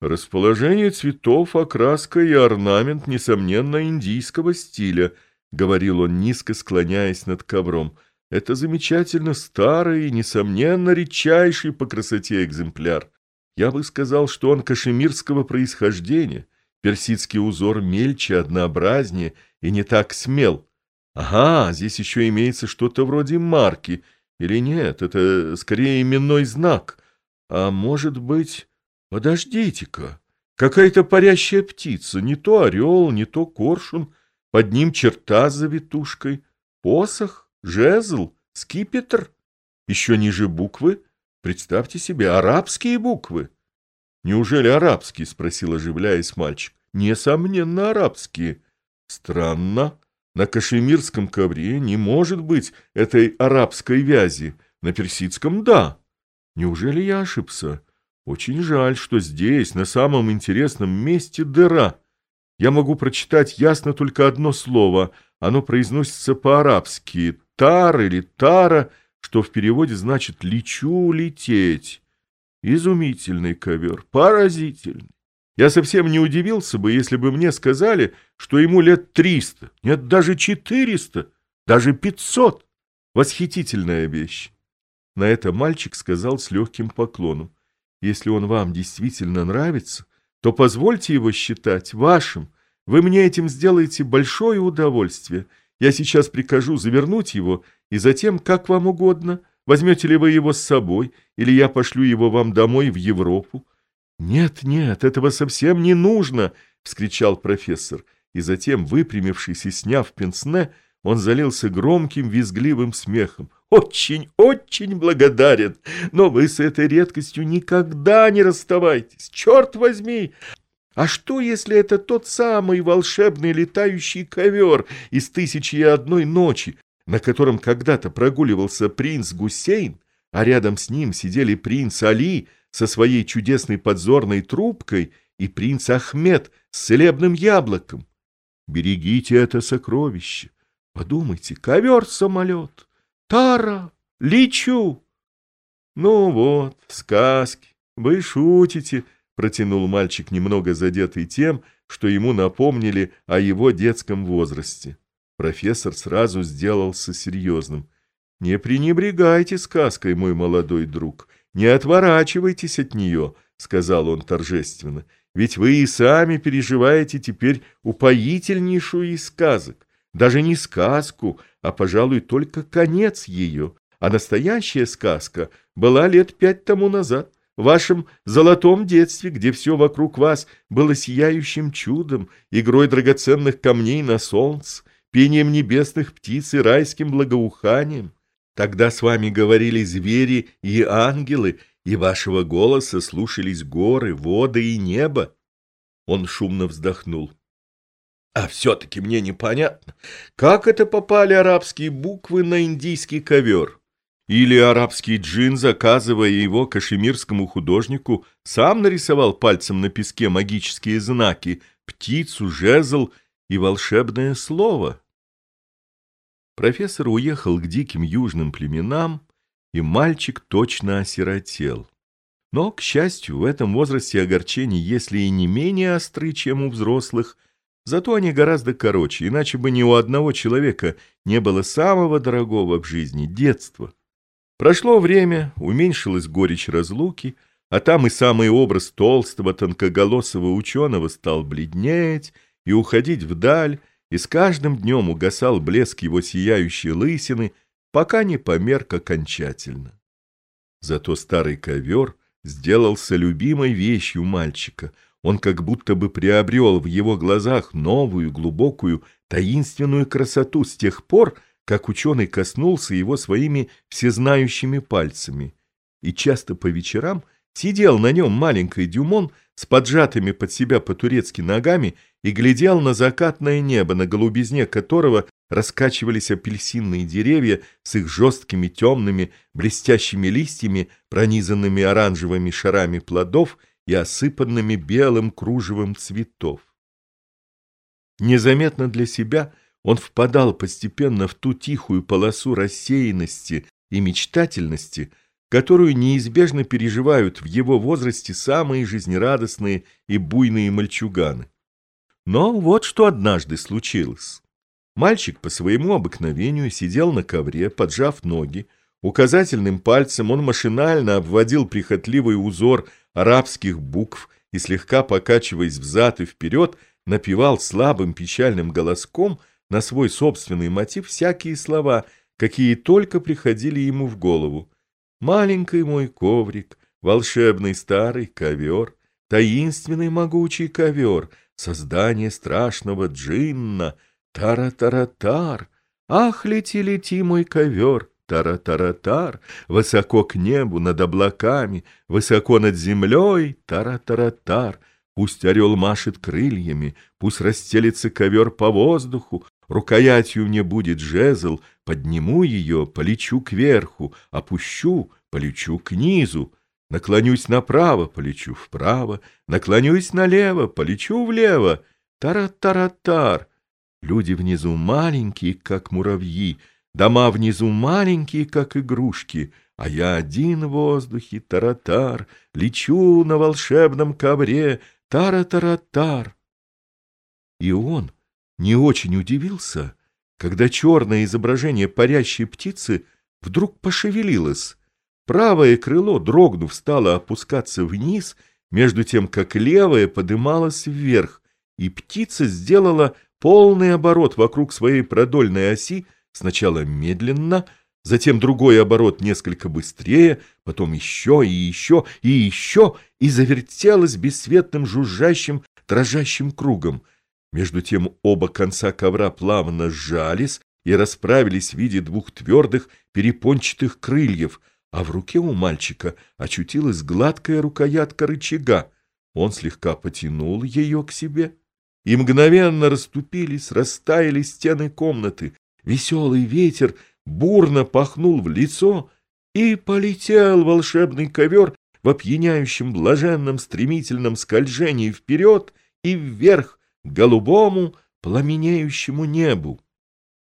Расположение цветов, окраска и орнамент, несомненно, индийского стиля, — говорил он, низко склоняясь над ковром. Это замечательно старый и, несомненно, редчайший по красоте экземпляр. Я бы сказал, что он кашемирского происхождения. Персидский узор мельче, однообразнее и не так смел. Ага, здесь еще имеется что-то вроде марки. Или нет, это скорее именной знак. А может быть... Подождите-ка, какая-то парящая птица, не то орел, не то коршун, под ним черта с завитушкой, посох, жезл, скипетр, еще ниже буквы, представьте себе, арабские буквы. Неужели арабские? — спросил, оживляясь мальчик. Несомненно, арабские. Странно. На кашемирском ковре не может быть этой арабской вязи. На персидском — да. Неужели я ошибся? Очень жаль, что здесь, на самом интересном месте, дыра. Я могу прочитать ясно только одно слово. Оно произносится по-арабски «тар» или «тара», что в переводе значит «лечу, лететь». Изумительный ковер, поразительный. Я совсем не удивился бы, если бы мне сказали, что ему лет триста, нет, даже четыреста, даже пятьсот. Восхитительная вещь. На это мальчик сказал с легким поклоном. Если он вам действительно нравится, то позвольте его считать вашим. Вы мне этим сделаете большое удовольствие. Я сейчас прикажу завернуть его, и затем, как вам угодно, возьмете ли вы его с собой, или я пошлю его вам домой в Европу. «Нет, нет, этого совсем не нужно!» — вскричал профессор, и затем, выпрямившись и сняв пенсне, он залился громким визгливым смехом. «Очень, очень благодарен, но вы с этой редкостью никогда не расставайтесь, черт возьми! А что, если это тот самый волшебный летающий ковер из «Тысячи и одной ночи», на котором когда-то прогуливался принц Гусейн, а рядом с ним сидели принц Али со своей чудесной подзорной трубкой и принц Ахмед с целебным яблоком? Берегите это сокровище! Подумайте, ковер-самолет, Тара, лечу. Ну вот, сказки, вы шутите, протянул мальчик, немного задетый тем, что ему напомнили о его детском возрасте. Профессор сразу сделался серьезным. «Не пренебрегайте сказкой, мой молодой друг, не отворачивайтесь от нее», — сказал он торжественно, «ведь вы и сами переживаете теперь упоительнейшую из сказок даже не сказку, а, пожалуй, только конец ее. А настоящая сказка была лет пять тому назад, в вашем золотом детстве, где все вокруг вас было сияющим чудом, игрой драгоценных камней на солнце, пением небесных птиц и райским благоуханием. Тогда с вами говорили звери и ангелы, и вашего голоса слушались горы, воды и небо. Он шумно вздохнул. А все-таки мне непонятно, как это попали арабские буквы на индийский ковер? Или арабский джин, заказывая его кашемирскому художнику, сам нарисовал пальцем на песке магические знаки, птицу, жезл и волшебное слово? Профессор уехал к диким южным племенам, и мальчик точно осиротел. Но, к счастью, в этом возрасте огорчений, если и не менее остры, чем у взрослых – Зато они гораздо короче, иначе бы ни у одного человека не было самого дорогого в жизни — детства. Прошло время, уменьшилась горечь разлуки, а там и самый образ толстого, тонкоголосого ученого стал бледнеть и уходить вдаль, и с каждым днем угасал блеск его сияющей лысины, пока не померк окончательно. Зато старый ковер сделался любимой вещью мальчика — он как будто бы приобрел в его глазах новую, глубокую, таинственную красоту с тех пор, как ученый коснулся его своими всезнающими пальцами. И часто по вечерам сидел на нем маленький Дюмон с поджатыми под себя по-турецки ногами и глядел на закатное небо, на голубизне которого раскачивались апельсинные деревья с их жесткими темными блестящими листьями, пронизанными оранжевыми шарами плодов — и осыпанными белым кружевом цветов. Незаметно для себя он впадал постепенно в ту тихую полосу рассеянности и мечтательности, которую неизбежно переживают в его возрасте самые жизнерадостные и буйные мальчуганы. Но вот что однажды случилось. Мальчик по своему обыкновению сидел на ковре, поджав ноги. Указательным пальцем он машинально обводил прихотливый узор арабских букв и, слегка покачиваясь взад и вперед, напевал слабым печальным голоском на свой собственный мотив всякие слова, какие только приходили ему в голову. «Маленький мой коврик, волшебный старый ковер, таинственный могучий ковер, создание страшного джинна — Тара-тара-тар, ах, лети-лети, мой ковер, Тара-тара-тар, высоко к небу, над облаками, Высоко над землей, Тара-тара-тар, Пусть орел машет крыльями, Пусть расстелится ковер по воздуху, Рукоятью мне будет жезл, Подниму ее, полечу кверху, Опущу, полечу к низу, Наклонюсь направо, полечу вправо, Наклонюсь налево, полечу влево, Тара-тара-тар, Люди внизу маленькие, как муравьи, дома внизу маленькие, как игрушки, а я один в воздухе, таратар, лечу на волшебном ковре, тара-таратар. И он не очень удивился, когда черное изображение парящей птицы вдруг пошевелилось. Правое крыло, дрогнув, стало опускаться вниз, между тем, как левое подымалось вверх, и птица сделала полный оборот вокруг своей продольной оси, сначала медленно, затем другой оборот несколько быстрее, потом еще и еще и еще, и завертелась бесцветным жужжащим, дрожащим кругом. Между тем оба конца ковра плавно сжались и расправились в виде двух твердых перепончатых крыльев, а в руке у мальчика очутилась гладкая рукоятка рычага. Он слегка потянул ее к себе — и мгновенно расступились, растаяли стены комнаты. Веселый ветер бурно пахнул в лицо, и полетел волшебный ковер в опьяняющем блаженном стремительном скольжении вперед и вверх к голубому пламенеющему небу.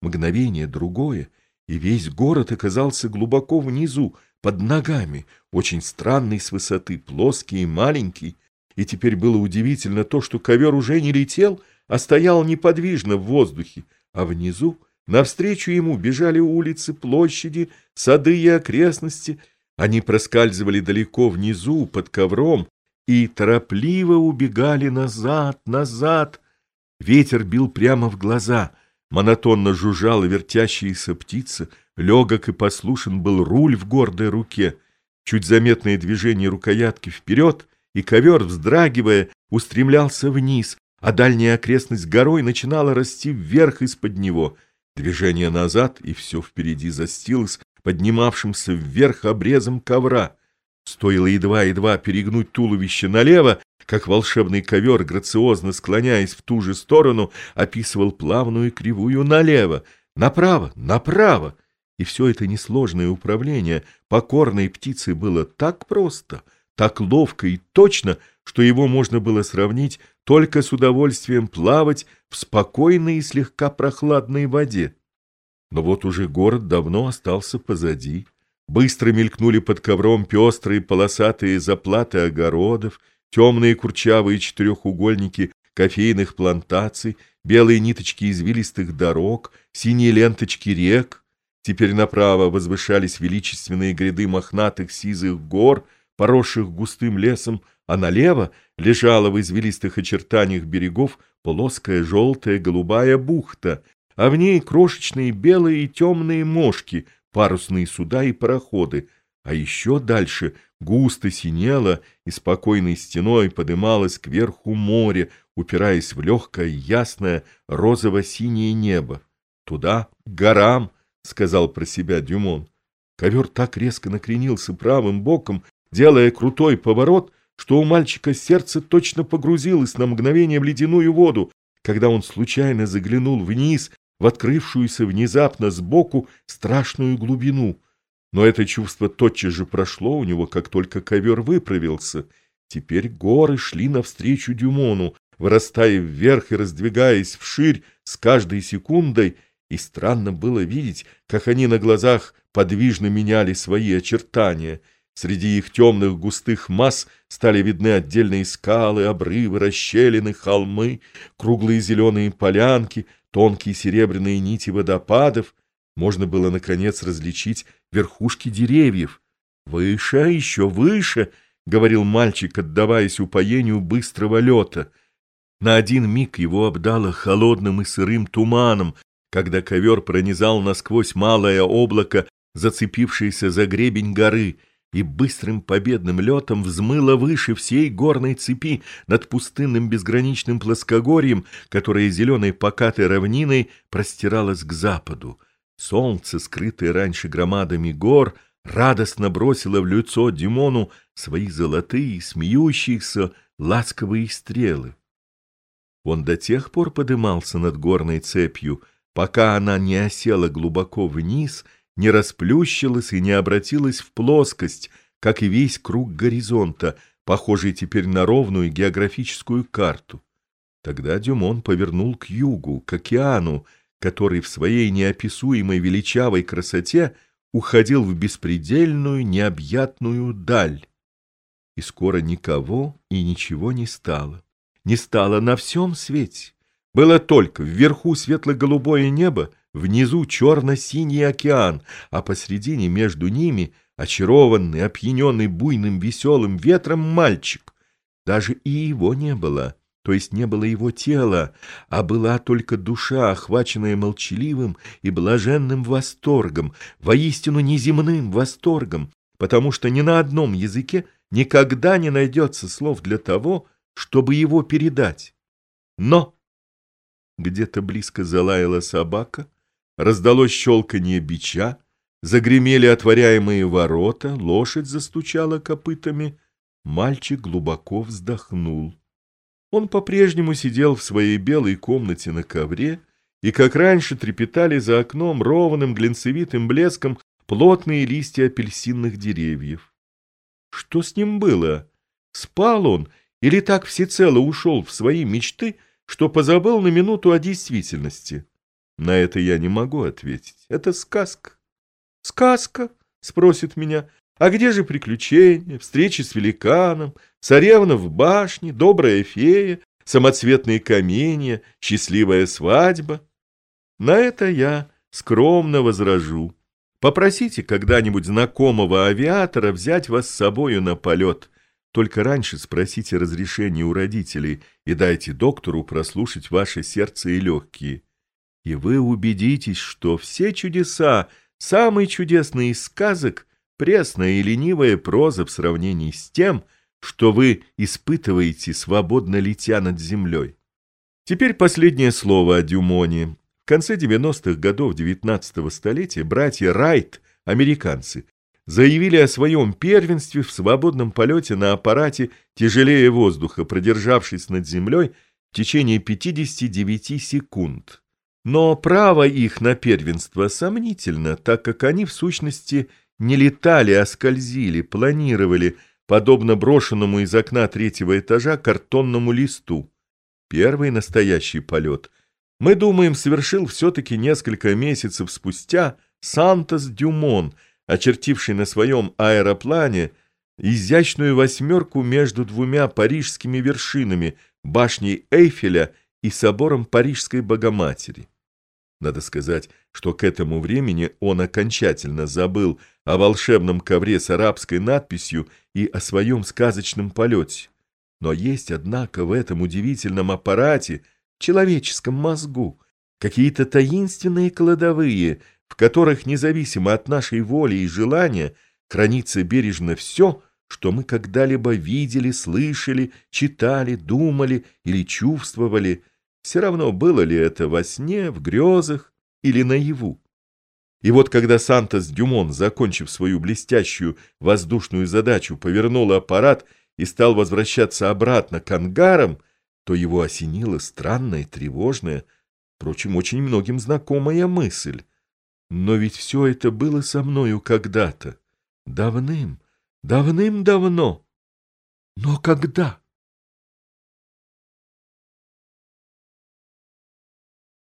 Мгновение другое, и весь город оказался глубоко внизу, под ногами, очень странный с высоты, плоский и маленький, и теперь было удивительно то, что ковер уже не летел, а стоял неподвижно в воздухе, а внизу, навстречу ему, бежали улицы, площади, сады и окрестности. Они проскальзывали далеко внизу, под ковром, и торопливо убегали назад, назад. Ветер бил прямо в глаза, монотонно жужжала вертящаяся птица, легок и послушен был руль в гордой руке. Чуть заметное движение рукоятки вперед — и ковер, вздрагивая, устремлялся вниз, а дальняя окрестность горой начинала расти вверх из-под него. Движение назад, и все впереди застилось поднимавшимся вверх обрезом ковра. Стоило едва-едва перегнуть туловище налево, как волшебный ковер, грациозно склоняясь в ту же сторону, описывал плавную кривую налево, направо, направо. И все это несложное управление покорной птицы было так просто — так ловко и точно, что его можно было сравнить только с удовольствием плавать в спокойной и слегка прохладной воде. Но вот уже город давно остался позади. Быстро мелькнули под ковром пестрые полосатые заплаты огородов, темные курчавые четырехугольники кофейных плантаций, белые ниточки извилистых дорог, синие ленточки рек. Теперь направо возвышались величественные гряды мохнатых сизых гор — поросших густым лесом, а налево лежала в извилистых очертаниях берегов плоская желтая голубая бухта, а в ней крошечные белые и темные мошки, парусные суда и пароходы, а еще дальше густо синело и спокойной стеной подымалось кверху море, упираясь в легкое, ясное, розово-синее небо. «Туда, к горам», — сказал про себя Дюмон. Ковер так резко накренился правым боком, делая крутой поворот, что у мальчика сердце точно погрузилось на мгновение в ледяную воду, когда он случайно заглянул вниз в открывшуюся внезапно сбоку страшную глубину. Но это чувство тотчас же прошло у него, как только ковер выправился. Теперь горы шли навстречу Дюмону, вырастая вверх и раздвигаясь вширь с каждой секундой, и странно было видеть, как они на глазах подвижно меняли свои очертания. Среди их темных густых масс стали видны отдельные скалы, обрывы, расщелины, холмы, круглые зеленые полянки, тонкие серебряные нити водопадов. Можно было, наконец, различить верхушки деревьев. «Выше, еще выше!» — говорил мальчик, отдаваясь упоению быстрого лета. На один миг его обдало холодным и сырым туманом, когда ковер пронизал насквозь малое облако, зацепившееся за гребень горы, и быстрым победным летом взмыло выше всей горной цепи над пустынным безграничным плоскогорьем, которое зеленой покатой равниной простиралось к западу. Солнце, скрытое раньше громадами гор, радостно бросило в лицо Димону свои золотые, смеющиеся, ласковые стрелы. Он до тех пор подымался над горной цепью, пока она не осела глубоко вниз, не расплющилась и не обратилась в плоскость, как и весь круг горизонта, похожий теперь на ровную географическую карту. Тогда Дюмон повернул к югу, к океану, который в своей неописуемой величавой красоте уходил в беспредельную необъятную даль. И скоро никого и ничего не стало не стало на всем свете. Было только вверху светло-голубое небо, внизу черно-синий океан, а посредине между ними очарованный, опьяненный буйным веселым ветром мальчик. Даже и его не было, то есть не было его тела, а была только душа, охваченная молчаливым и блаженным восторгом, воистину неземным восторгом, потому что ни на одном языке никогда не найдется слов для того, чтобы его передать. Но где-то близко залаяла собака, раздалось щелканье бича, загремели отворяемые ворота, лошадь застучала копытами, мальчик глубоко вздохнул. Он по-прежнему сидел в своей белой комнате на ковре, и, как раньше, трепетали за окном ровным глинцевитым блеском плотные листья апельсинных деревьев. Что с ним было? Спал он или так всецело ушел в свои мечты, что позабыл на минуту о действительности? На это я не могу ответить. Это сказка. Сказка, спросит меня. А где же приключения, встречи с великаном, царевна в башне, добрая фея, самоцветные каменья, счастливая свадьба? На это я скромно возражу. Попросите когда-нибудь знакомого авиатора взять вас с собою на полет. Только раньше спросите разрешения у родителей и дайте доктору прослушать ваше сердце и легкие. И вы убедитесь, что все чудеса, самый чудесный из сказок, пресная и ленивая проза в сравнении с тем, что вы испытываете, свободно летя над землей. Теперь последнее слово о Дюмоне. В конце 90-х годов XIX столетия братья Райт, американцы, заявили о своем первенстве в свободном полете на аппарате тяжелее воздуха, продержавшись над землей в течение 59 секунд. Но право их на первенство сомнительно, так как они в сущности не летали, а скользили, планировали, подобно брошенному из окна третьего этажа картонному листу. Первый настоящий полет, мы думаем, совершил все-таки несколько месяцев спустя Сантос Дюмон – очертивший на своем аэроплане изящную восьмерку между двумя парижскими вершинами, башней Эйфеля и собором Парижской Богоматери. Надо сказать, что к этому времени он окончательно забыл о волшебном ковре с арабской надписью и о своем сказочном полете. Но есть, однако, в этом удивительном аппарате, человеческом мозгу, какие-то таинственные кладовые, в которых, независимо от нашей воли и желания, хранится бережно все, что мы когда-либо видели, слышали, читали, думали или чувствовали, все равно было ли это во сне, в грезах или наяву. И вот когда Сантос Дюмон, закончив свою блестящую воздушную задачу, повернул аппарат и стал возвращаться обратно к ангарам, то его осенила странная, тревожная, впрочем, очень многим знакомая мысль. Но ведь все это было со мною когда-то. Давным, давным-давно. Но когда?